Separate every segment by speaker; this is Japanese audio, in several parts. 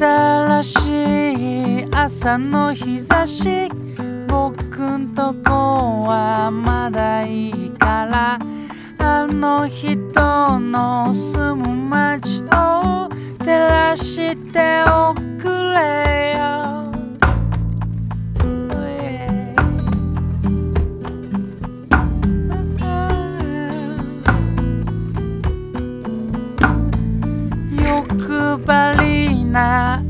Speaker 1: 新しい朝の日差し僕んとこはまだいいからあの人の住む街を照らしておくれよな。あ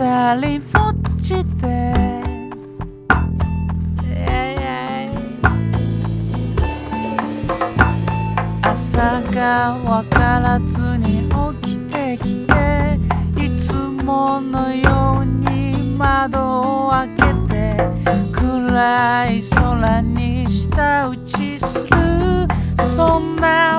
Speaker 1: 二人ぼっちで。朝がわからずに起きてきていつものように窓を開けて暗い空に舌打ちする。そんな